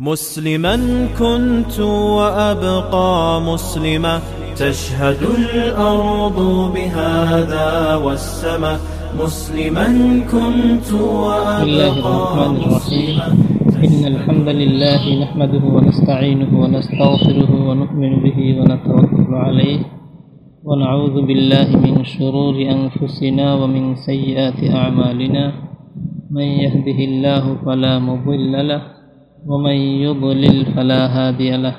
مسلما كنت وأبقى مسلما تشهد الأرض بهذا والسماء مسلما كنت بسم الله وأبقى الرحمن الرحيم. إن الحمد لله نحمده ونستعينه ونستغفره ونؤمن به ونتوكل عليه. ونعوذ بالله من شرور أنفسنا ومن سيئات أعمالنا. من يهده الله فلا مضل له ومن يضلل فلا هادي له.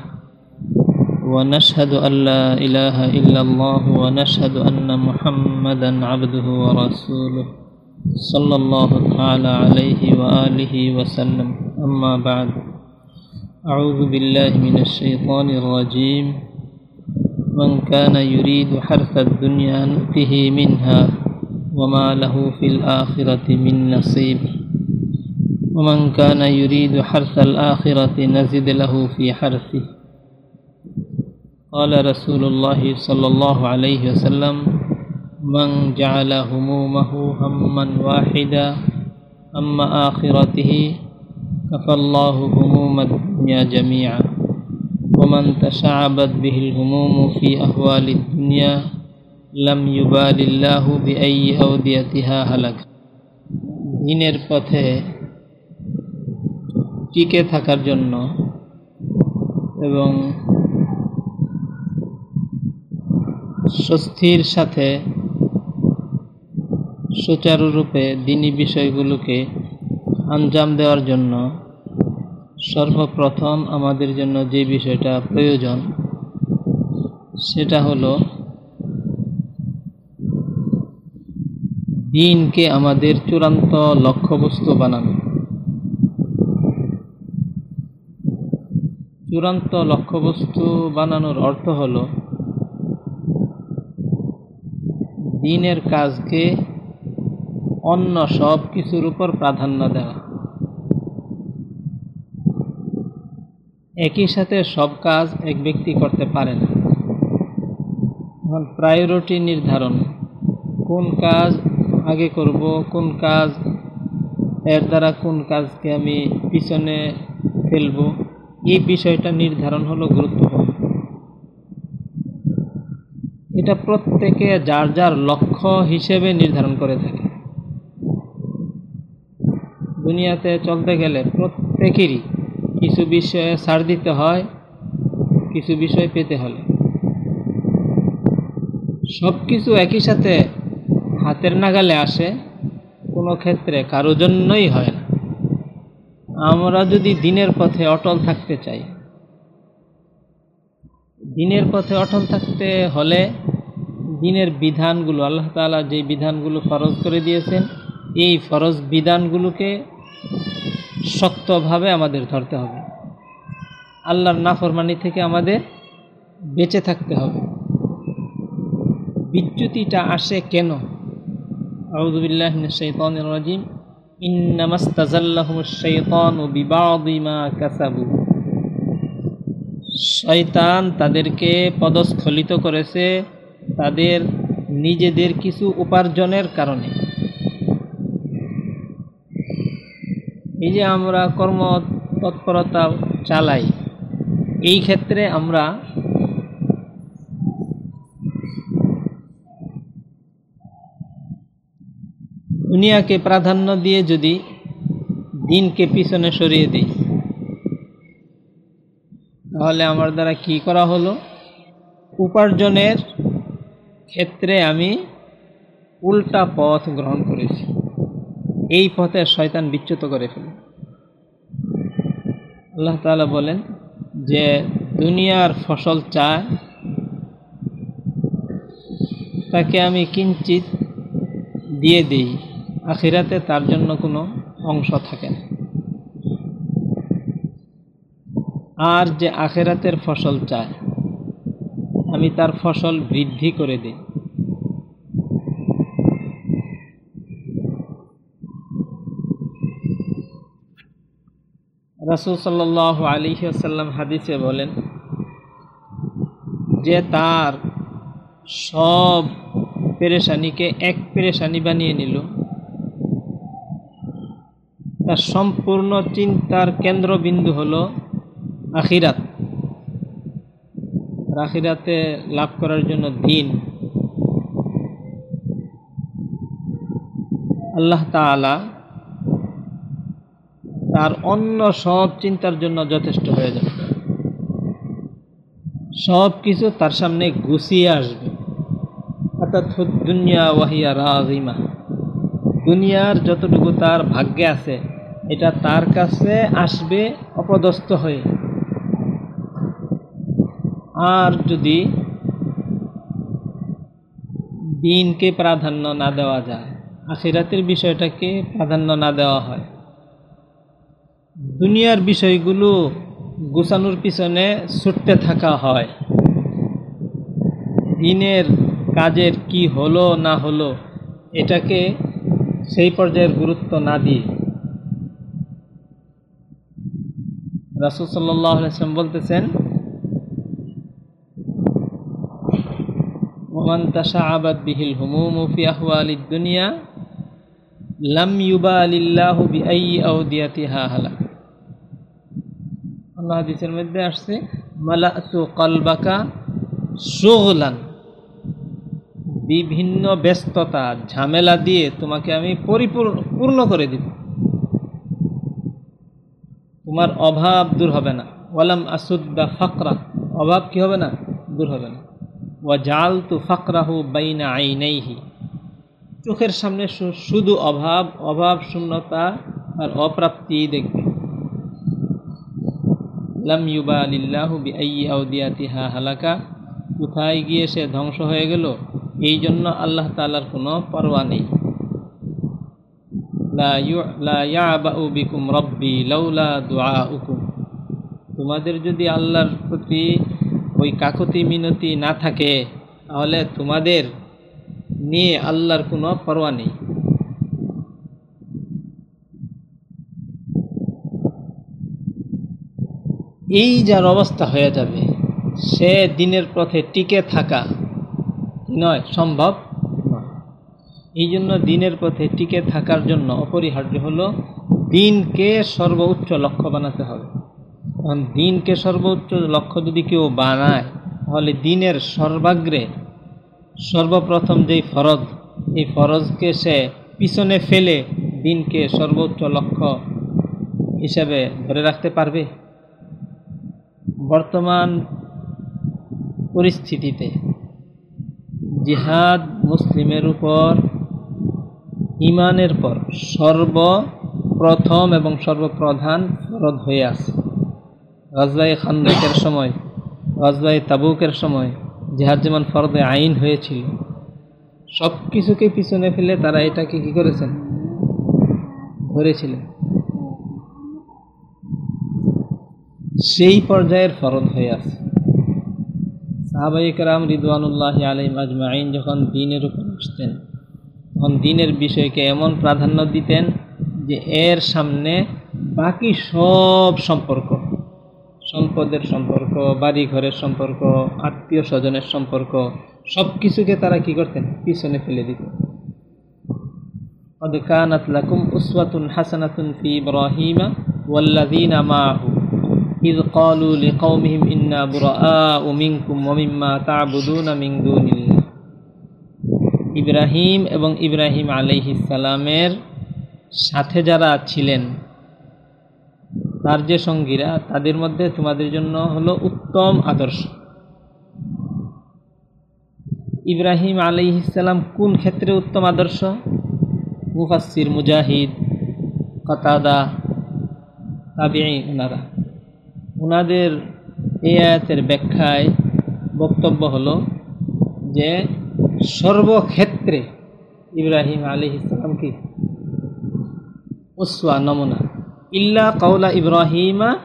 ونشهد أن لا إله إلا الله ونشهد أن محمدا عبده ورسوله صلى الله تعالى عليه وآله وسلم. أما بعد أعوذ بالله من الشيطان الرجيم. من كان يريد حرث الدنيا نؤته منها وما له في الآخرة من نصيب. ومن كان يريد حرث الآخرة نزد له في حرثه قال رسول الله صلى الله عليه وسلم من جعل همومه هما واحدا هم آخرته كفى الله هموم الدنيا جميعا ومن تشعبت به الهموم في أهوال الدنيا لم يبال الله بأي أوديتها هلك দিনের পথে টিকে থাকার জন্য এবং স্বস্তির সাথে সুচারুরূপে দিনী বিষয়গুলোকে আঞ্জাম দেওয়ার জন্য সর্বপ্রথম আমাদের জন্য যে বিষয়টা প্রয়োজন, সেটা হলো দিনকে আমাদের চূড়ান্ত লক্ষ্যবস্তু বানানো। চূড়ান্ত লক্ষ্যবস্তু বানানোর অর্থ হলো দিনের কাজকে অন্য সব কিছুর উপর প্রাধান্য দেওয়া। একই সাথে সব কাজ এক ব্যক্তি করতে পারে না। এখন প্রায়োরিটি নির্ধারণ। কোন কাজ আগে করব, কোন কাজ, এর দ্বারা কোন কাজকে আমি পিছনে ফেলব। এই বিষয়টা নির্ধারণ হলো গুরুত্বপূর্ণ। এটা প্রত্যেকে যার যার লক্ষ্য হিসেবে নির্ধারণ করে থাকে। দুনিয়াতে চলতে গেলে প্রত্যেকেরই কিছু বিষয়ে ছাড় দিতে হয়, কিছু বিষয় পেতে হলে। সব কিছু একই সাথে হাতের নাগালে আসে, কোনো ক্ষেত্রে কারও জন্যই হয় আমরা যদি দিনের পথে অটল থাকতে চাই, দিনের পথে অটল থাকতে হলে দিনের বিধানগুলো, আল্লাহ তালা যে বিধানগুলো ফরজ করে দিয়েছেন, এই ফরজ বিধানগুলোকে শক্তভাবে আমাদের ধরতে হবে। আল্লাহর নাফরমানি থেকে আমাদের বেঁচে থাকতে হবে। বিচ্যুতিটা আসে কেন? আউদুবিল্লাহ শৈতান রাজিম। শয়তান তাদেরকে পদস্খলিত করেছে তাদের নিজেদের কিছু উপার্জনের কারণে। এই যে আমরা কর্ম তৎপরতা চালাই, এই ক্ষেত্রে আমরা দুনিয়াকে প্রাধান্য দিয়ে যদি দিনকে পিছনে সরিয়ে দিই, তাহলে আমার দ্বারা কি করা হলো? উপার্জনের ক্ষেত্রে আমি উল্টা পথ গ্রহণ করেছি। এই পথে শয়তান বিচ্যুত করে ফেলে। আল্লাহ তালা বলেন যে, দুনিয়ার ফসল চায়, তাকে আমি কিঞ্চিত দিয়ে দিই। আখিরাতে তার জন্য কোনো অংশ থাকে না। আর যে আখেরাতের ফসল চায়, আমি তার ফসল বৃদ্ধি করে দিই। রাসুল সাল্লাহ আলী আসাল্লাম হাদিসে বলেন, যে তার সব পেরেশানিকে এক পেরেশানি বানিয়ে নিল তার সম্পূর্ণ চিন্তার কেন্দ্রবিন্দু হলো আখিরাত। আখিরাতে লাভ করার জন্য দিন। আল্লাহ তালা তার অন্য সব চিন্তার জন্য যথেষ্ট হয়ে যাবে। সব কিছু তার সামনে গুছিয়ে আসবে। অর্থাৎ দুনিয়া ওয়াহিয়া রাজিমা দুনিয়ার যতটুকু তার ভাগ্যে আছে এটা তার কাছে আসবে অপদস্থ হয়ে। আর যদি দিনকে প্রাধান্য না দেওয়া যায়, আখিরাতের বিষয়টাকে প্রাধান্য না দেওয়া হয়। দুনিয়ার বিষয়গুলো গুছানোর পিছনে ছুটতে থাকা হয়। দিনের কাজের কি হলো না হলো, এটাকে সেই পর্যায়ের গুরুত্ব না দিয়ে রাসুল সাল্লাম বলতেছেন, ওমান তাশা আবাদ বিহিল হুমুম ফি দুনিয়া, লাম ইউবা আলিল্লাহ বিআই আউদিয়াতিহা হালাক। আল্লাহ হাদিসের মধ্যে আসছে, মালাতু কলবাকা সুগলান বিভিন্ন ব্যস্ততা, ঝামেলা দিয়ে তোমাকে আমি পরিপূর্ণ, পূর্ণ করে দিব। তোমার অভাব দূর হবে না। ওয়ালাম আসুদ্দা ফাকরা। অভাব কি হবে না? দূর হবে না। ওয়া জাল তু ফাকরাহু বাইনা আইনাইহি। চোখের সামনে শুধু অভাব অভাব শূন্যতা আর অপ্রাপ্তি দেখবে। লাম ইউবা আলিল্লাহু বিআই আউদিয়াতিহা হালাকা। কোথায় গিয়ে সে ধ্বংস হয়ে গেল? এই জন্য আল্লাহ তালার কোনো পরোয়া নেই। তোমাদের যদি আল্লাহর প্রতি ওই কাকতি মিনতি না থাকে, তাহলে তোমাদের নিয়ে আল্লাহর কোনো পরোয়া নেই। এই যার অবস্থা হয়ে যাবে, সে দিনের পথে টিকে থাকা নয়, সম্ভব? এই জন্য দিনের পথে টিকে থাকার জন্য অপরিহার্য হলো দিনকে সর্বোচ্চ লক্ষ্য বানাতে হবে। এখন দিনকে সর্বোচ্চ লক্ষ্য যদি কেউ বানায়, তাহলে দিনের সর্বাগ্রে সর্বপ্রথম যেই ফরজ, এই ফরজকে সে পিছনে ফেলে দিনকে সর্বোচ্চ লক্ষ্য হিসাবে ধরে রাখতে পারবে? বর্তমান পরিস্থিতিতে জিহাদ মুসলিমের উপর ইমানের পর সর্বপ্রথম এবং সর্বপ্রধান ফরদ হয়ে আছে। রাজবাই খান্দেকের সময় রাজবাই তাবুকের সময় জিহাদ যেমন ফরদে আইন হয়েছিল। সব কিছুকে পিছনে ফেলে তারা এটাকে কি করেছেন? ধরেছিলেন। সেই পর্যায়ের ফরদ হয়ে আছে। সাহাবাইকরাম রিদওয়ানুল্লাহ আলিম আজমাইন যখন দিনের উপর আসতেন দিনের বিষয়কে এমন প্রাধান্য দিতেন যে এর সামনে বাকি সব সম্পর্ক সম্পদের সম্পর্ক বাড়ি ঘরের সম্পর্ক আত্মীয় স্বজনের সম্পর্ক সব কিছুকে তারা কি করতেন পিছনে ফেলে দিতেন قد كانت لكم أسوة حسنة في إبراهيم والذين معه إذ قالوا لقومهم إنا براء منكم ومما تعبدون من دون الله ইব্রাহিম এবং ইব্রাহিম সালামের সাথে যারা ছিলেন, তার যে সঙ্গীরা, তাদের মধ্যে তোমাদের জন্য হলো উত্তম আদর্শ। ইব্রাহিম আলাইহিসাল্লাম কোন ক্ষেত্রে উত্তম আদর্শ? মুফাসির মুজাহিদ, কতাদা তাবিআই ওনারা ওনাদের এই আয়াতের ব্যাখ্যায় বক্তব্য হলো যে সর্বক্ষেত্রে ইব্রাহিম আলী ইসলাম কি উসওয়া, নমুনা। ইল্লা কাউলা ইব্রাহিমা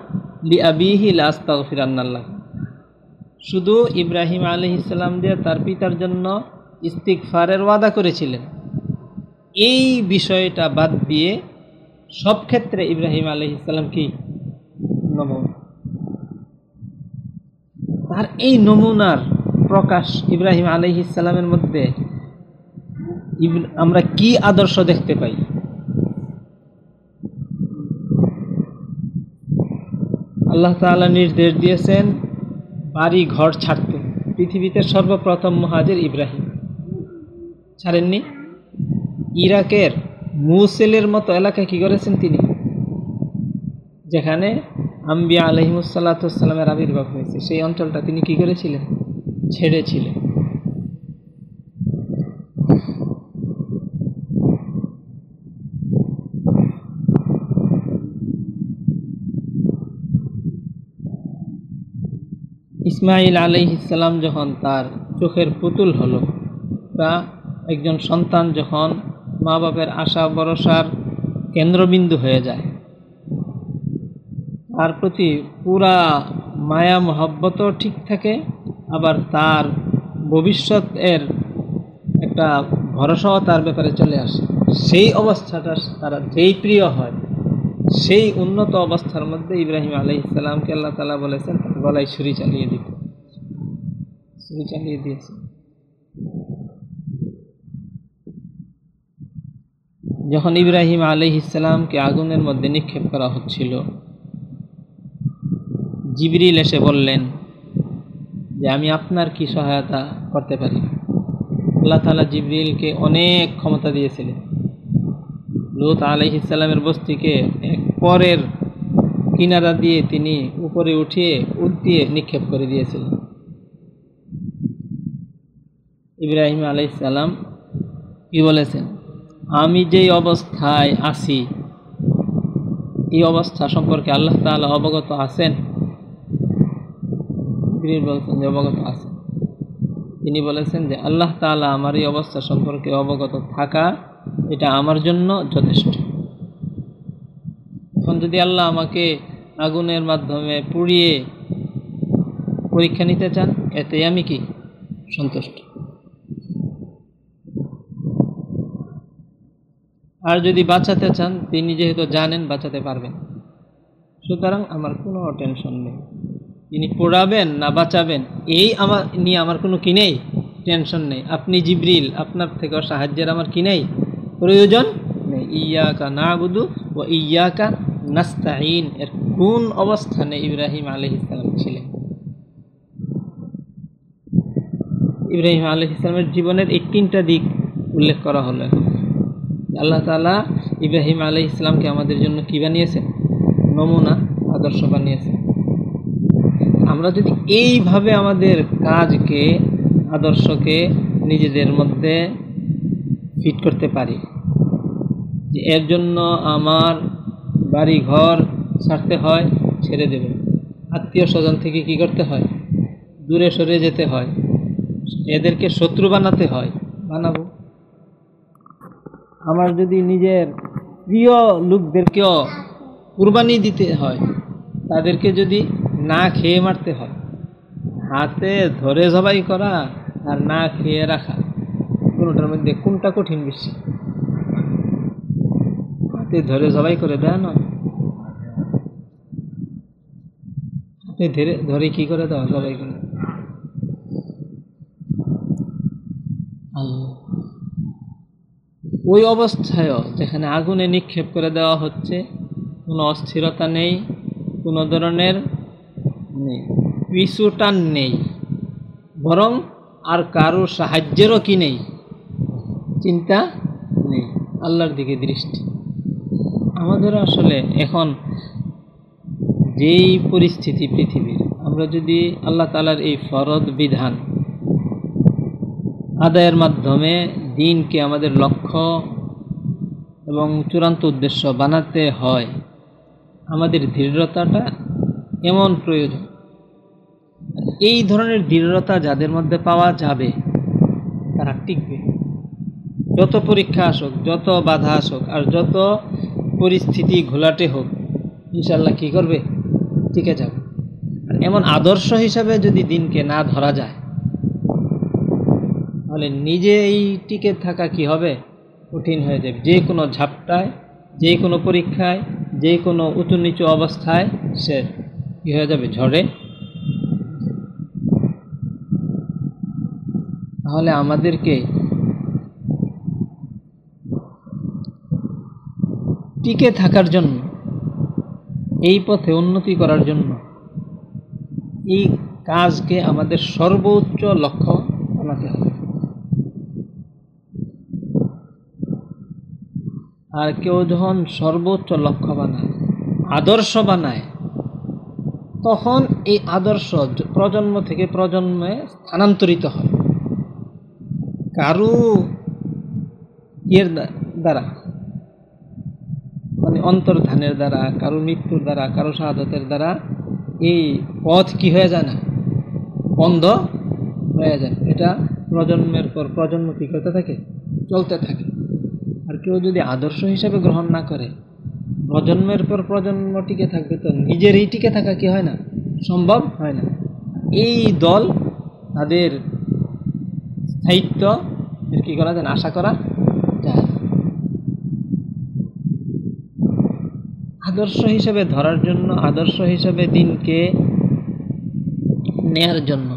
লি আবিহি লাস্তাগফিরান্নাল্লাহ। শুধু ইব্রাহিম আলী ইসলাম যে তার পিতার জন্য ইস্তিকফারের ওয়াদা করেছিলেন। এই বিষয়টা বাদ দিয়ে সব ক্ষেত্রে ইব্রাহিম আলী ইসলাম কি? নমুনা। তার এই নমুনার প্রকাশ ইব্রাহিম আলহি ইসালামের মধ্যে আমরা কি আদর্শ দেখতে পাই? আল্লাহ তাআলা নির্দেশ দিয়েছেন বাড়ি ঘর ছাড়তে। পৃথিবীতে সর্বপ্রথম মহাজের ইব্রাহিম। ছাড়েননি? ইরাকের মুসেলের মতো এলাকায় কী করেছেন তিনি? যেখানে আম্বিয়া আলহিমুসাল্লাতামের আবির্ভাব হয়েছে। সেই অঞ্চলটা তিনি কি করেছিলেন? ছেড়েছিলেন ইসমাইল আলহিসাল্লাম যখন তার চোখের পুতুল হলো, তা একজন সন্তান যখন মা বাপের আশা ভরসার কেন্দ্রবিন্দু হয়ে যায়। তার প্রতি পুরা মায়া মহব্বতও ঠিক থাকে আবার তার ভবিষ্যতের একটা ভরসাও তার ব্যাপারে চলে আসে। সেই অবস্থাটা তারা যেই প্রিয় হয়, সেই উন্নত অবস্থার মধ্যে ইব্রাহিম আলাই ইসলামকে আল্লাহ তালা বলেছেন, তার গলায় ছুরি চালিয়ে দিতে। ছুরি চালিয়ে দিয়েছে। যখন ইব্রাহিম আলি ইসলামকে আগুনের মধ্যে নিক্ষেপ করা হচ্ছিল, জিবরিল এসে বললেন যে আমি আপনার কি সহায়তা করতে পারি? আল্লাহ তালা জিবরিলকে অনেক ক্ষমতা দিয়েছিলেন। লুত আলহ ইসলামের বস্তিকে এক পরের কিনারা দিয়ে তিনি উপরে উঠিয়ে উদ্দিয়ে নিক্ষেপ করে দিয়েছিলেন। ইব্রাহিম আলাইসাল্লাম কি বলেছেন? আমি যেই অবস্থায় আছি, এই অবস্থা সম্পর্কে আল্লাহ তালা অবগত আছেন? বলছেন যে, অবগত আছেন। তিনি বলেছেন যে, আল্লাহ তালা আমার এই অবস্থা সম্পর্কে অবগত থাকা এটা আমার জন্য যথেষ্ট। এখন যদি আল্লাহ আমাকে আগুনের মাধ্যমে পুড়িয়ে পরীক্ষা নিতে চান, এতে আমি কি সন্তুষ্ট? আর যদি বাঁচাতে চান, তিনি যেহেতু জানেন, বাঁচাতে পারবেন। সুতরাং আমার কোনো টেনশন নেই। তিনি পোড়াবেন না বাঁচাবেন, এই আমার নিয়ে আমার কোনো কি নেই? টেনশন নেই। আপনি জিবরিল, আপনার থেকে সাহায্যের আমার কি নেই? প্রয়োজন নেই। ইয়াকা না বুধু ও ইয়াকা নাস্তাইন এর কোন অবস্থানে ইব্রাহিম আলহ ইসলাম ছিলেন? ইব্রাহিম আলহ ইসলামের জীবনের এই তিনটা দিক উল্লেখ করা হলো আল্লাহ তালা ইব্রাহিম আলহ ইসলামকে আমাদের জন্য কী বানিয়েছেন? নমুনা, আদর্শ বানিয়েছেন। আমরা যদি এইভাবে আমাদের কাজকে, আদর্শকে নিজেদের মধ্যে ফিট করতে পারি, যে এর জন্য আমার বাড়ি ঘর ছাড়তে হয়, ছেড়ে দেব। আত্মীয় স্বজন থেকে কি করতে হয়? দূরে সরে যেতে হয়। এদেরকে শত্রু বানাতে হয়। বানাবো। আমার যদি নিজের প্রিয় লোকদেরকেও কুরবানি দিতে হয়, তাদেরকে যদি না খেয়ে মারতে হয়। হাতে ধরে জবাই করা আর না খেয়ে রাখা। কোনোটার মধ্যে কোনটা কঠিন বেশি? হাতে ধরে জবাই করে দেয় না হাতে ধরে ধরে কি করে দেওয়া? জবাই করে। ওই অবস্থায়ও যেখানে আগুনে নিক্ষেপ করে দেওয়া হচ্ছে, কোনো অস্থিরতা নেই, কোনো ধরনের নেই, পিছুটান নেই, বরং আর কারও সাহায্যেরও কি নেই? চিন্তা নেই, আল্লাহর দিকে দৃষ্টি। আমাদের আসলে এখন যেই পরিস্থিতি পৃথিবীর, আমরা যদি আল্লাহ তালার এই ফরদ বিধান আদায়ের মাধ্যমে দিনকে আমাদের লক্ষ্য এবং চূড়ান্ত উদ্দেশ্য বানাতে হয়, আমাদের দৃঢ়তাটা এমন প্রয়োজন। এই ধরনের দৃঢ়তা যাদের মধ্যে পাওয়া যাবে, তারা টিকবে। যত পরীক্ষা আসুক, যত বাধা আসুক, আর যত পরিস্থিতি ঘোলাটে হোক ইনশাল্লাহ কী করবে? টিকে যাবে। আর এমন আদর্শ হিসাবে যদি দিনকে না ধরা যায়, তাহলে নিজে এই টিকে থাকা কি হবে? কঠিন হয়ে যাবে। যে কোনো ঝাপটায়, যে কোনো পরীক্ষায়, যে কোনো উঁচু নিচু অবস্থায় সে কী হয়ে যাবে? ঝড়ে? তাহলে আমাদেরকে টিকে থাকার জন্য, এই পথে উন্নতি করার জন্য, এই কাজকে আমাদের সর্বোচ্চ লক্ষ্য বানাতে হবে। আর কেউ যখন সর্বোচ্চ লক্ষ্য বানায়, আদর্শ বানায় তখন এই আদর্শ প্রজন্ম থেকে প্রজন্মে স্থানান্তরিত হয়। কারু ইয়ের দ্বারা মানে অন্তর্ধানের দ্বারা, কারও মৃত্যুর দ্বারা, কারও শাহাদতের দ্বারা এই পথ কি হয়ে যায় না? বন্ধ হয়ে যায়। এটা প্রজন্মের পর প্রজন্ম কী করতে থাকে? চলতে থাকে। আর কেউ যদি আদর্শ হিসেবে গ্রহণ না করে প্রজন্মের পর প্রজন্ম টিকে থাকবে তো? নিজেরই টিকে থাকা কি হয় না? সম্ভব হয় না। এই দল তাদের স্থায়িত্ব কী করা যায় আশা করা যায় আদর্শ হিসেবে ধরার জন্য, আদর্শ হিসেবে দিনকে নেয়ার জন্য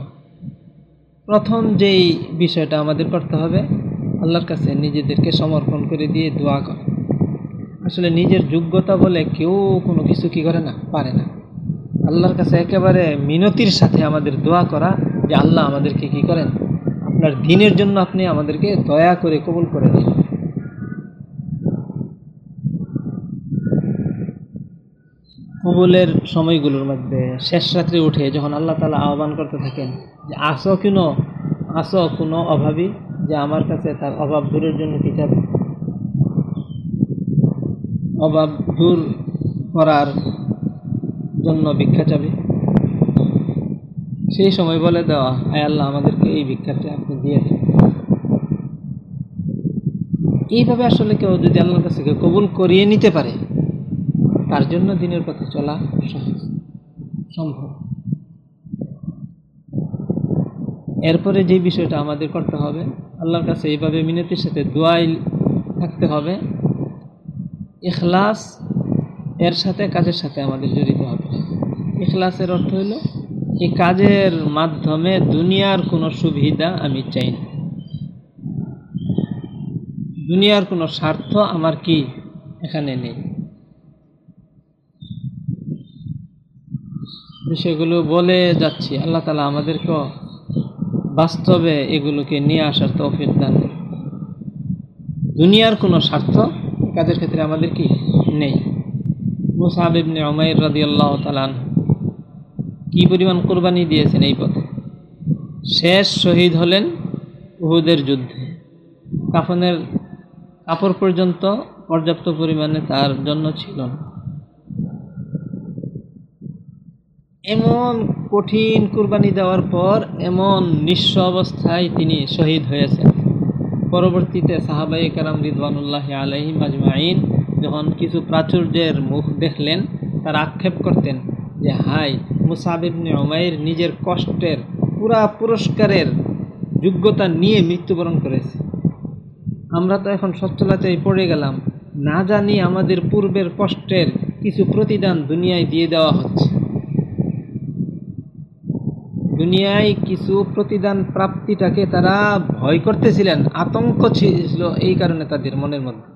প্রথম যেই বিষয়টা আমাদের করতে হবে, আল্লাহর কাছে নিজেদেরকে সমর্পণ করে দিয়ে দোয়া করা। আসলে নিজের যোগ্যতা বলে কেউ কোনো কিছু কি করে না? পারে না। আল্লাহর কাছে একেবারে মিনতির সাথে আমাদের দোয়া করা যে আল্লাহ আমাদেরকে কি করেন? আপনার দিনের জন্য আপনি আমাদেরকে দয়া করে কবুল করে দিন কবুলের সময়গুলোর মধ্যে শেষ রাত্রে উঠে যখন আল্লাহ তালা আহ্বান করতে থাকেন যে, আসো কিনো, আসো কোনো অভাবী যে আমার কাছে তার অভাব দূরের জন্য কি চাবে অভাব দূর করার জন্য ভিক্ষা চাবে। সেই সময় বলে দেওয়া, আয় আল্লাহ, আমাদেরকে এই ভিক্ষাটা আপনি দিয়ে দেন। এইভাবে আসলে কেউ যদি আল্লাহর কাছে কবুল করিয়ে নিতে পারে, তার জন্য দিনের পথে চলা সহজ, সম্ভব। এরপরে যে বিষয়টা আমাদের করতে হবে, আল্লাহর কাছে এইভাবে মিনতির সাথে দোয়াই থাকতে হবে। ইখলাস এর সাথে কাজের সাথে আমাদের জড়িত হবে। ইখলাসের অর্থ হলো, এই কাজের মাধ্যমে দুনিয়ার কোনো সুবিধা আমি চাই না। দুনিয়ার কোনো স্বার্থ আমার কি এখানে নেই। বিষয়গুলো বলে যাচ্ছি। আল্লাহ তালা আমাদেরকে বাস্তবে এগুলোকে নিয়ে আসার তৌফিক দান দুনিয়ার কোনো স্বার্থ কাজের ক্ষেত্রে আমাদের কি নেই? মুসাহাব ইবনে উমাইর রাদি আল্লাহ তালান কী পরিমাণ কোরবানি দিয়েছেন এই পথে? শেষ শহীদ হলেন উহুদের যুদ্ধে। কাফনের কাপড় পর্যন্ত পর্যাপ্ত পরিমাণে তার জন্য ছিল না। এমন কঠিন কুরবানি দেওয়ার পর এমন নিঃস্ব অবস্থায় তিনি শহীদ হয়েছেন। পরবর্তীতে সাহাবাই কারাম রিদওয়ানুল্লাহ আলহিম আজমাইন যখন কিছু প্রাচুর্যের মুখ দেখলেন, তার আক্ষেপ করতেন যে হাই মুসাবিবনে ওমাইর নিজের কষ্টের পুরা পুরস্কারের যোগ্যতা নিয়ে মৃত্যুবরণ করেছে। আমরা তো এখন সচ্ছলতায় পড়ে গেলাম। না জানি আমাদের পূর্বের কষ্টের কিছু প্রতিদান দুনিয়ায় দিয়ে দেওয়া হচ্ছে। দুনিয়ায় কিছু প্রতিদান প্রাপ্তিটাকে তারা ভয় করতেছিলেন, আতঙ্ক ছিল এই কারণে তাদের মনের মধ্যে।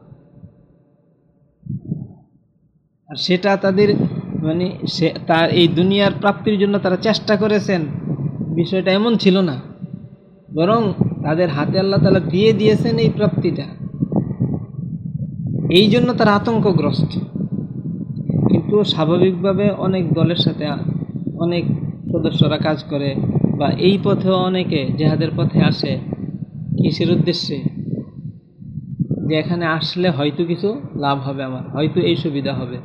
আর সেটা তাদের মানে সে তার এই দুনিয়ার প্রাপ্তির জন্য তারা চেষ্টা করেছেন, বিষয়টা এমন ছিল না। বরং তাদের হাতে আল্লাহ তালা দিয়ে দিয়েছেন এই প্রাপ্তিটা। এই জন্য তারা আতঙ্কগ্রস্ত। কিন্তু স্বাভাবিকভাবে অনেক দলের সাথে অনেক সদস্যরা কাজ করে বা এই পথেও অনেকে জেহাদের পথে আসে, কিসের উদ্দেশ্যে? যে এখানে আসলে হয়তো কিছু লাভ হবে আমার, হয়তো এই সুবিধা হবে।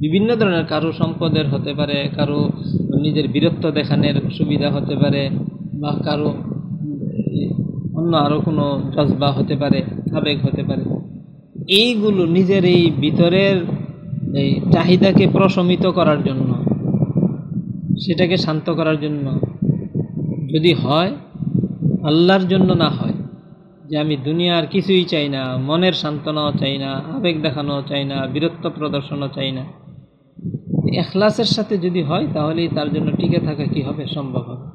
বিভিন্ন ধরনের কারও সম্পদের হতে পারে, কারও নিজের বীরত্ব দেখানোর সুবিধা হতে পারে, বা কারও অন্য আরও কোনো জজবা হতে পারে, আবেগ হতে পারে। এইগুলো নিজের এই ভিতরের এই চাহিদাকে প্রশমিত করার জন্য সেটাকে শান্ত করার জন্য। যদি হয়, আল্লাহর জন্য না হয়, যে আমি দুনিয়ার কিছুই চাই না, মনের সান্ত্বনাও চাই না, আবেগ দেখানোও চাই না, বীরত্ব প্রদর্শনও চাই না এখলাসের সাথে যদি হয়, তাহলেই তার জন্য টিকে থাকা কি হবে? সম্ভব হবে।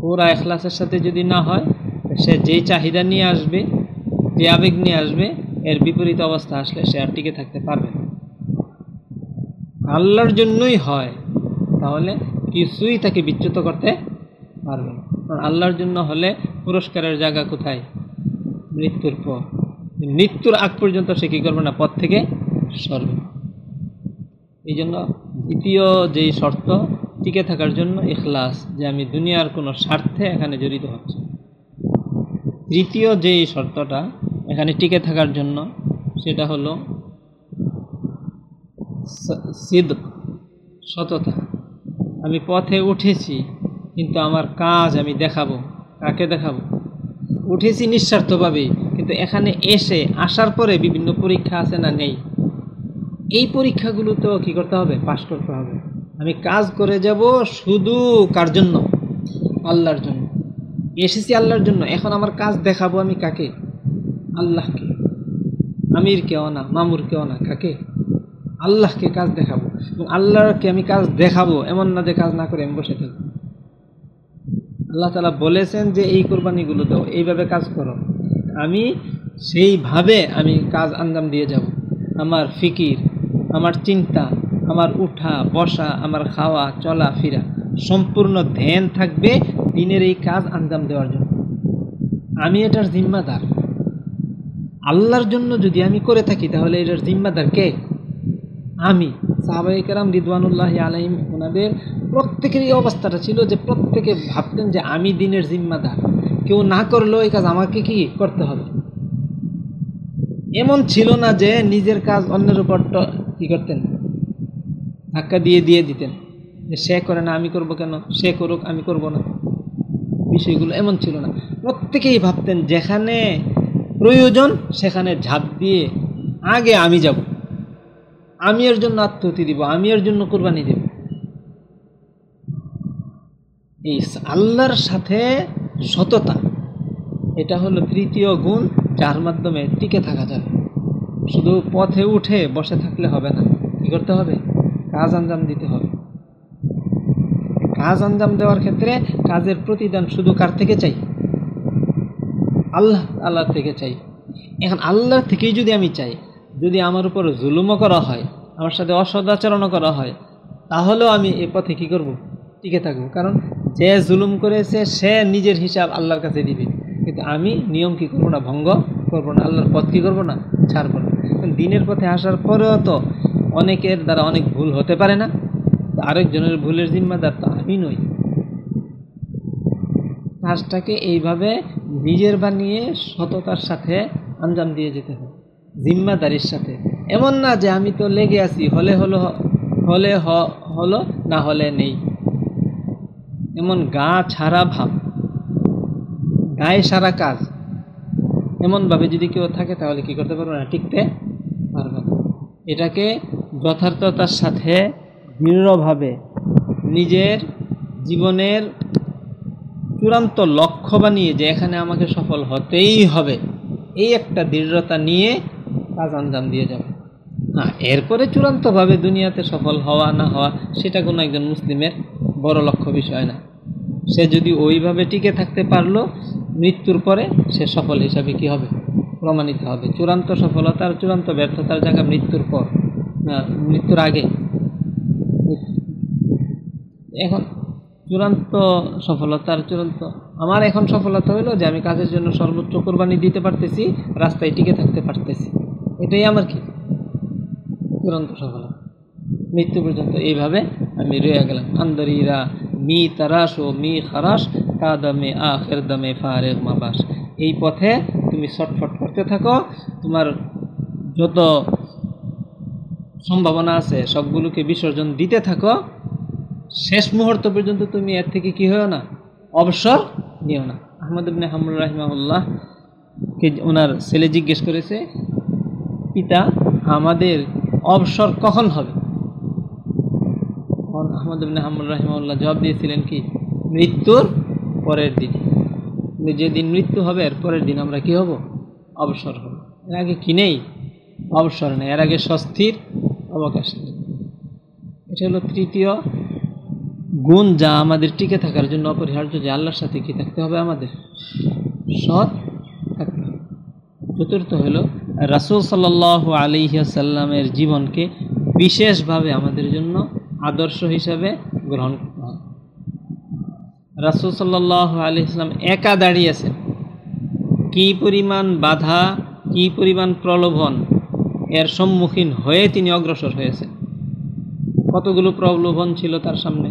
পুরা এখলাসের সাথে যদি না হয়, সে যেই চাহিদা নিয়ে আসবে, যে আবেগ নিয়ে আসবে, এর বিপরীত অবস্থা আসলে সে আর টিকে থাকতে পারবে না। আল্লাহর জন্যই হয়, তাহলে কিছুই তাকে বিচ্যুত করতে পারবে না। কারণ আল্লাহর জন্য হলে পুরস্কারের জায়গা কোথায়? মৃত্যুর পর। মৃত্যুর আগ পর্যন্ত সে কী করবে না? পথ থেকে সরবে। এই জন্য দ্বিতীয় যেই শর্ত, টিকে থাকার জন্য ইখলাস, যে আমি দুনিয়ার কোনো স্বার্থে এখানে জড়িত হচ্ছে। তৃতীয় যেই শর্তটা, এখানে টিকে থাকার জন্য, সেটা হলো সিদ, সততা। আমি পথে উঠেছি, কিন্তু আমার কাজ আমি দেখাবো। কাকে দেখাবো? উঠেছি নিঃস্বার্থভাবে, কিন্তু এখানে এসে আসার পরে বিভিন্ন পরীক্ষা আছে না নেই। এই পরীক্ষাগুলোতেও কী করতে হবে? পাশ করতে হবে। আমি কাজ করে যাব শুধু কার জন্য? আল্লাহর জন্য। এসেছি আল্লাহর জন্য, এখন আমার কাজ দেখাবো আমি কাকে? আল্লাহকে। আমির কেও না মামুর কেও না, কাকে? আল্লাহকে কাজ দেখাবো এবং আল্লাহকে আমি কাজ দেখাবো, এমন না যে কাজ না করে আমি বসে থাকব। আল্লাহ তালা বলেছেন যে, এই কোরবানিগুলো দাও, এইভাবে কাজ করো। আমি সেইভাবে আমি কাজ আঞ্জাম দিয়ে যাব। আমার ফিকির, আমার চিন্তা, আমার উঠা, বসা, আমার খাওয়া, চলা, ফিরা, সম্পূর্ণ ধ্যান থাকবে দিনের এই কাজ আঞ্জাম দেওয়ার জন্য। আমি এটার জিম্মাদার। আল্লাহর জন্য যদি আমি করে থাকি, তাহলে এটার জিম্মাদার কে? আমি সাহাবাই কারাম রিদওয়ানুল্লাহ আলাইম ওনাদের প্রত্যেকের এই অবস্থাটা ছিল যে প্রত্যেকে ভাবতেন যে আমি দিনের জিম্মাদার। কেউ না করলেও এই কাজ আমাকে কি করতে হবে? এমন ছিল না যে নিজের কাজ অন্যের উপর কী করতেন? ধাক্কা দিয়ে দিয়ে দিতেন। যে সে করে না, আমি করব কেন? সে করুক, আমি করব না। বিষয়গুলো এমন ছিল না। প্রত্যেকেই ভাবতেন যেখানে প্রয়োজন সেখানে ঝাঁপ দিয়ে আগে আমি যাব। আমি এর জন্য আত্মহতি দিব, আমি এর জন্য কোরবানি দেব। এই আল্লাহর সাথে সততা, এটা হলো তৃতীয় গুণ যার মাধ্যমে টিকে থাকা যাবে। শুধু পথে উঠে বসে থাকলে হবে না, কী করতে হবে? কাজ আঞ্জাম দিতে হবে। কাজ আঞ্জাম দেওয়ার ক্ষেত্রে কাজের প্রতিদান শুধু কার থেকে চাই? আল্লাহ আল্লাহর থেকে চাই। এখন আল্লাহর থেকেই যদি আমি চাই যদি আমার উপর জুলুমও করা হয়, আমার সাথে অসদাচরণও করা হয়, তাহলেও আমি এ পথে কী করব? টিকে থাকব। কারণ যে জুলুম করেছে, সে নিজের হিসাব আল্লাহর কাছে দিবে। কিন্তু আমি নিয়ম কী করব না? ভঙ্গ করব না? আল্লাহর পথ কী করব না? ছাড়বো না। দিনের পথে আসার পরেও তো অনেকের দ্বারা অনেক ভুল হতে পারে না। আরেকজনের ভুলের জিম্মাদার তো আমি নই। কাজটাকে এইভাবে নিজের বানিয়ে সততার সাথে আঞ্জাম দিয়ে যেতে হবে। জিম্মাদারির সাথে। এমন না যে আমি তো লেগে আছি, হলে হলো হলে হলো, না হলে নেই। এমন গা ছাড়া ভাব, গায়ে সারা কাজ, এমনভাবে যদি কেউ থাকে তাহলে কি করতে পারবে না? টিকতে পারবে না। এটাকে যথার্থতার সাথে দৃঢ়ভাবে নিজের জীবনের চূড়ান্ত লক্ষ্য বানিয়ে যে এখানে আমাকে সফল হতেই হবে, এই একটা দৃঢ়তা নিয়ে কাজ আঞ্জাম দিয়ে যাবে। হ্যাঁ এরপরে চূড়ান্তভাবে দুনিয়াতে সফল হওয়া না হওয়া, সেটা কোনো একজন মুসলিমের বড় লক্ষ্য বিষয় না। সে যদি ওইভাবে টিকে থাকতে পারল, মৃত্যুর পরে সে সফল হিসাবে কি হবে? প্রমাণিত হবে। চূড়ান্ত সফলতার, চূড়ান্ত ব্যর্থতার জায়গা মৃত্যুর পর মৃত্যুর আগে। এখন চূড়ান্ত সফলতার, চূড়ান্ত, আমার এখন সফলতা হলো যে আমি কাজের জন্য সর্বোচ্চ কোরবানি দিতে পারতেছি, রাস্তায় টিকে থাকতে পারতেছি। এটাই আমার কি? চূড়ান্ত সফলতা মৃত্যু পর্যন্ত এইভাবে আমি রয়ে গেলাম। আন্দরিরা, মি তারাস ও মি খারাস কা দমে আখের দমে ফারেক মাবাস এই পথে তুমি ছটফট করতে থাকো। তোমার যত সম্ভাবনা আছে, সবগুলোকে বিসর্জন দিতে থাকো। শেষ মুহূর্ত পর্যন্ত তুমি এর থেকে কি হয়েও না? অবসর নিও না। আহমদ ইবনে হামুল কে ওনার ছেলে জিজ্ঞেস করেছে পিতা আমাদের অবসর কখন হবে? আহমদ ইবনে রাহিমাউল্লাহ জবাব দিয়েছিলেন কি? মৃত্যুর পরের দিন। যেদিন মৃত্যু হবে, এর পরের দিন আমরা কি হব? অবসর হব। এর আগে কি নেই? অবসর নেই। এর আগে স্বস্তির অবকাশ নেই। এটা হলো তৃতীয় গুণ যা আমাদের টিকে থাকার জন্য অপরিহার্য, যে আল্লাহর সাথে কি থাকতে হবে আমাদের? সৎ থাকতে হবে। চতুর্থ হলো রাসুল সাল্লাহ আলিহাসাল্লামের জীবনকে বিশেষভাবে আমাদের জন্য আদর্শ হিসাবে গ্রহণ করতে হবে রাসুল সাল্লাহ আলি ইসলাম একা দাঁড়িয়েছেন। কি পরিমাণ বাধা, কি পরিমাণ প্রলোভন এর সম্মুখীন হয়ে তিনি অগ্রসর হয়েছেন? কতগুলো প্রলোভন ছিল তার সামনে?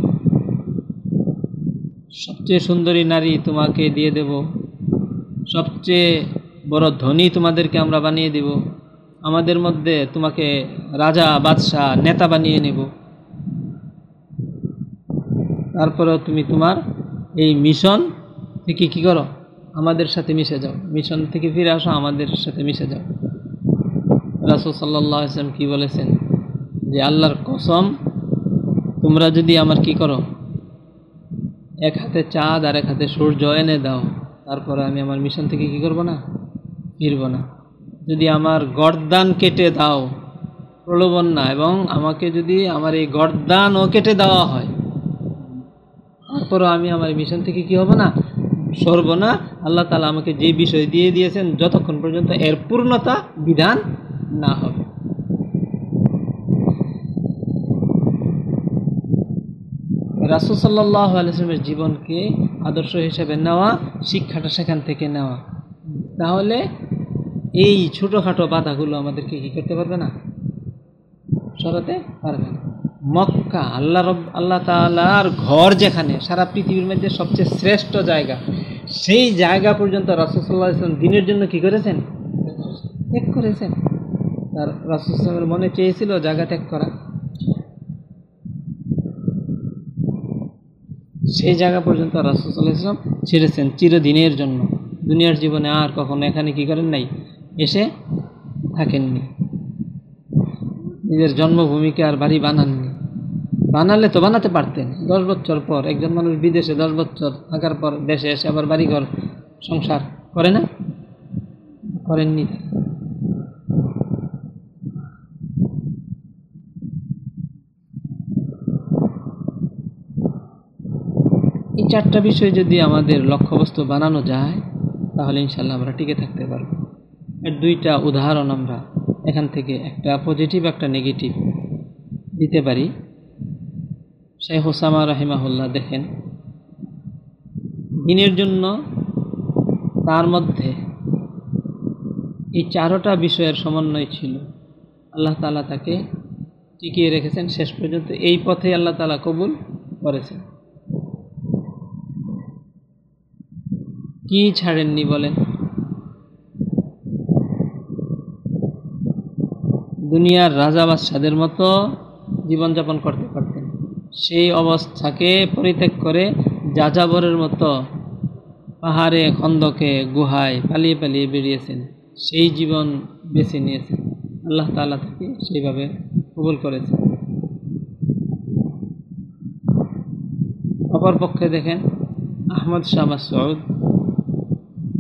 সবচেয়ে সুন্দরী নারী তোমাকে দিয়ে দেব। সবচেয়ে বড় ধনী তোমাদেরকে আমরা বানিয়ে দেব। আমাদের মধ্যে তোমাকে রাজা, বাদশাহ, নেতা বানিয়ে নেব। তারপরেও তুমি তোমার এই মিশন থেকে কি করো? আমাদের সাথে মিশে যাও। মিশন থেকে ফিরে আসো, আমাদের সাথে মিশে যাও। রাসুল সাল্লাহ আসলাম কী বলেছেন? যে আল্লাহর কসম, তোমরা যদি আমার কি করো? এক হাতে চাঁদ আর এক হাতে সূর্য এনে দাও। তারপরে আমি আমার মিশন থেকে কি করব না? ফিরব না। যদি আমার গরদান কেটে দাও, প্রলোভন না, এবং আমাকে যদি আমার এই গরদানও কেটে দেওয়া হয়, তারপরও আমি আমার মিশন থেকে কি হব না? সরব না। আল্লাহ তালা আমাকে যে বিষয় দিয়ে দিয়েছেন, যতক্ষণ পর্যন্ত এর পূর্ণতা বিধান না হবে। রাসুল সাল্লাহ আলসলামের জীবনকে আদর্শ হিসেবে নেওয়া, শিক্ষাটা সেখান থেকে নেওয়া। তাহলে এই ছোটোখাটো বাধাগুলো আমাদেরকে কী করতে পারবে না? সরাতে পারবে না। মক্কা, আল্লাহ রব, আল্লাহ তালার ঘর যেখানে, সারা পৃথিবীর মধ্যে সবচেয়ে শ্রেষ্ঠ জায়গা। সেই জায়গা পর্যন্ত রাসুসাল্লাহ ইসলাম দিনের জন্য কি করেছেন? ত্যাগ করেছেন। তার রাসুসলামের মনে চেয়েছিল জায়গা ত্যাগ করা। সেই জায়গা পর্যন্ত রাসুসাল্লাহ ইসলাম ছেড়েছেন চিরদিনের জন্য। দুনিয়ার জীবনে আর কখনো এখানে কি করেন নাই? এসে থাকেননি। নিজের জন্মভূমিকে আর বাড়ি বানাননি। বানালে তো বানাতে পারতেন। দশ বছর পর একজন মানুষ বিদেশে দশ বছর থাকার পর দেশে এসে আবার বাড়িঘর সংসার করে না? করেননি। এই চারটা বিষয় যদি আমাদের লক্ষ্যবস্তু বানানো যায়, তাহলে ইনশাল্লাহ আমরা টিকে থাকতে পারব। এর দুইটা উদাহরণ আমরা এখান থেকে একটা পজিটিভ একটা নেগেটিভ দিতে পারি। শেখ হোসামা রাহিমাহুল্লাহ দেখেন, দিনের জন্য তার মধ্যে এই চারোটা বিষয়ের সমন্বয় ছিল। আল্লাহ তালা তাকে টিকিয়ে রেখেছেন, শেষ পর্যন্ত এই পথে আল্লাহ তালা কবুল করেছেন। কি ছাড়েননি বলেন? দুনিয়ার রাজা বাদশাদের মতো জীবনযাপন করতে পারতেন। সেই অবস্থাকে পরিত্যাগ করে যাযাবরের মতো পাহাড়ে, খন্দকে, গুহায় পালিয়ে পালিয়ে বেরিয়েছেন। সেই জীবন বেছে নিয়েছেন। আল্লাহ তালা থেকে সেইভাবে কবুল করেছেন। অপরপক্ষে দেখেন, আহমদ শাহ মাসউদ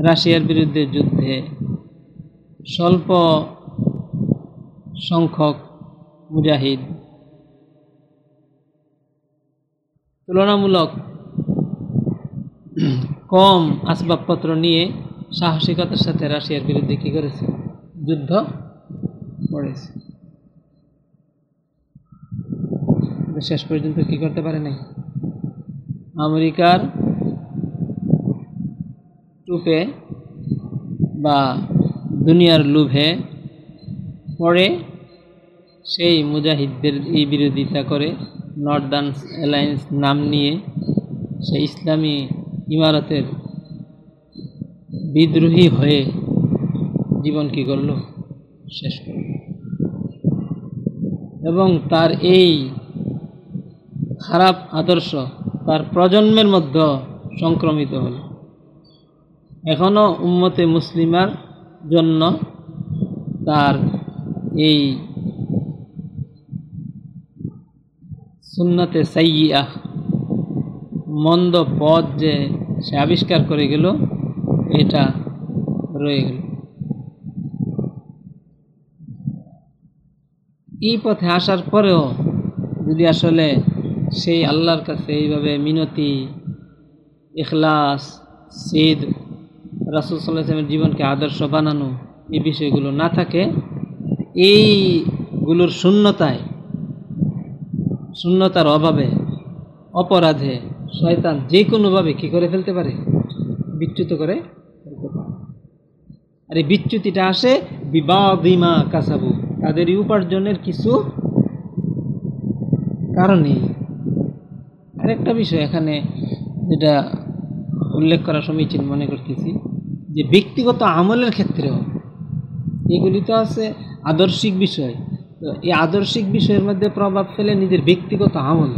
রাশিয়ার বিরুদ্ধে যুদ্ধে স্বল্প সংখ্যক মুজাহিদ। তুলনামূলক কম আসবাবপত্র নিয়ে সাহসিকতার সাথে রাশিয়ার বিরুদ্ধে কী করেছে? যুদ্ধ করেছে। শেষ পর্যন্ত কি করতে পারে নাই? আমেরিকার টুপে বা দুনিয়ার লোভে পরে সেই মুজাহিদদের এই বিরোধিতা করে নর্দার্ন অ্যালায়েন্স নাম নিয়ে সেই ইসলামী ইমারতের বিদ্রোহী হয়ে জীবন কী করল? শেষ করল এবং তার এই খারাপ আদর্শ তার প্রজন্মের মধ্যে সংক্রমিত হল। এখনও উম্মতে মুসলিমার জন্য তার এই সুন্নতে সাইয়া মন্দ পথ যে সে আবিষ্কার করে গেল, এটা রয়ে গেল। এই পথে আসার পরেও যদি আসলে সেই আল্লাহর কাছে এইভাবে মিনতি, ইখলাস, সিদ, রাসুল সাল্লাহামের জীবনকে আদর্শ বানানো এই বিষয়গুলো না থাকে এইগুলোর শূন্যতায়, শূন্যতার অভাবে, অপরাধে শয়তান যে কোনোভাবে কী করে ফেলতে পারে? বিচ্যুত করে ফেলতে পারে। আর এই বিচ্যুতিটা আসে বিবাদিমা কাসাবু। তাদের উপার্জনের কিছু কারণে আরেকটা বিষয় এখানে যেটা উল্লেখ করা সমীচীন মনে করতেছি, যে ব্যক্তিগত আমলের ক্ষেত্রেও এগুলি তো আছে আদর্শিক বিষয়। এই আদর্শিক বিষয়ের মধ্যে প্রভাব ফেলে নিজের ব্যক্তিগত আমল।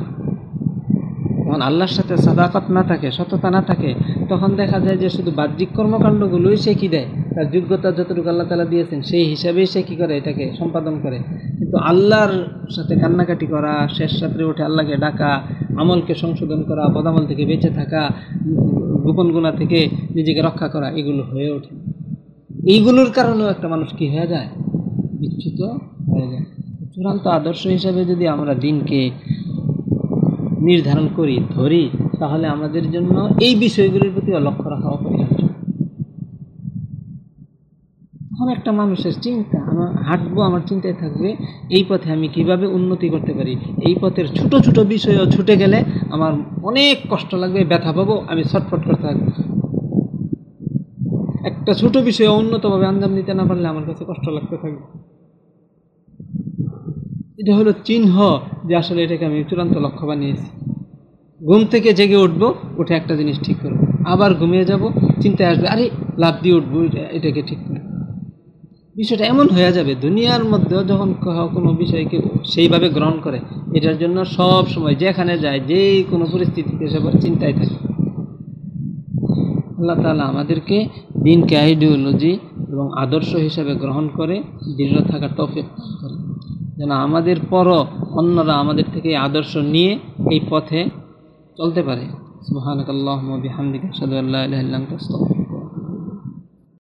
যখন আল্লাহর সাথে সাদাকত না থাকে, সততা না থাকে, তখন দেখা যায় যে শুধু বাহ্যিক কর্মকাণ্ডগুলোই সে কী দেয়? তার যোগ্যতা যতটুকু আল্লাহ তালা দিয়েছেন, সেই হিসাবেই সে কী করে? এটাকে সম্পাদন করে। কিন্তু আল্লাহর সাথে কান্নাকাটি করা, শেষ রাত্রে উঠে আল্লাহকে ডাকা, আমলকে সংশোধন করা, বদামল থেকে বেঁচে থাকা, গোপন গুণা থেকে নিজেকে রক্ষা করা, এগুলো হয়ে ওঠে। এইগুলোর কারণেও একটা মানুষ কি হয়ে যায়? বিচ্যুত হয়ে যায়। চূড়ান্ত আদর্শ হিসাবে যদি আমরা দিনকে নির্ধারণ করি, ধরি, তাহলে আমাদের জন্য এই বিষয়গুলির প্রতি লক্ষ্য রাখা অপরিহার্য। তখন একটা মানুষের চিন্তা, আমার হাঁটবো, আমার চিন্তায় থাকবে, এই পথে আমি কীভাবে উন্নতি করতে পারি? এই পথের ছোট ছোট বিষয়ও ছুটে গেলে আমার অনেক কষ্ট লাগবে, ব্যথা পাবো, আমি ছটফট করতে থাকব। একটা ছোট বিষয়ে উন্নতভাবে আঞ্জাম দিতে না পারলে আমার কাছে কষ্ট লাগতে থাকবে। এটা হলো চিহ্ন যে আসলে এটাকে আমি চূড়ান্ত লক্ষ্য বানিয়েছি। ঘুম থেকে জেগে উঠবো, উঠে একটা জিনিস ঠিক করব। আবার ঘুমিয়ে যাব, চিন্তায় আসবে, আরে লাভ দিয়ে উঠবো এটাকে ঠিক করব বিষয়টা এমন হয়ে যাবে, দুনিয়ার মধ্যেও যখন কোনো বিষয়কে সেইভাবে গ্রহণ করে, এটার জন্য সব সময় যেখানে যায়, যে কোনো পরিস্থিতিতে সে চিন্তায় থাকে। আল্লাহ তালা আমাদেরকে দিনকে আইডিওলজি এবং আদর্শ হিসাবে গ্রহণ করে, দৃঢ় থাকার তফিক করে যেন আমাদের পরও অন্যরা আমাদের থেকে আদর্শ নিয়ে এই পথে চলতে পারে। সুবাহানকাল্লাহ বিহামদিকা সাদু আল্লাহ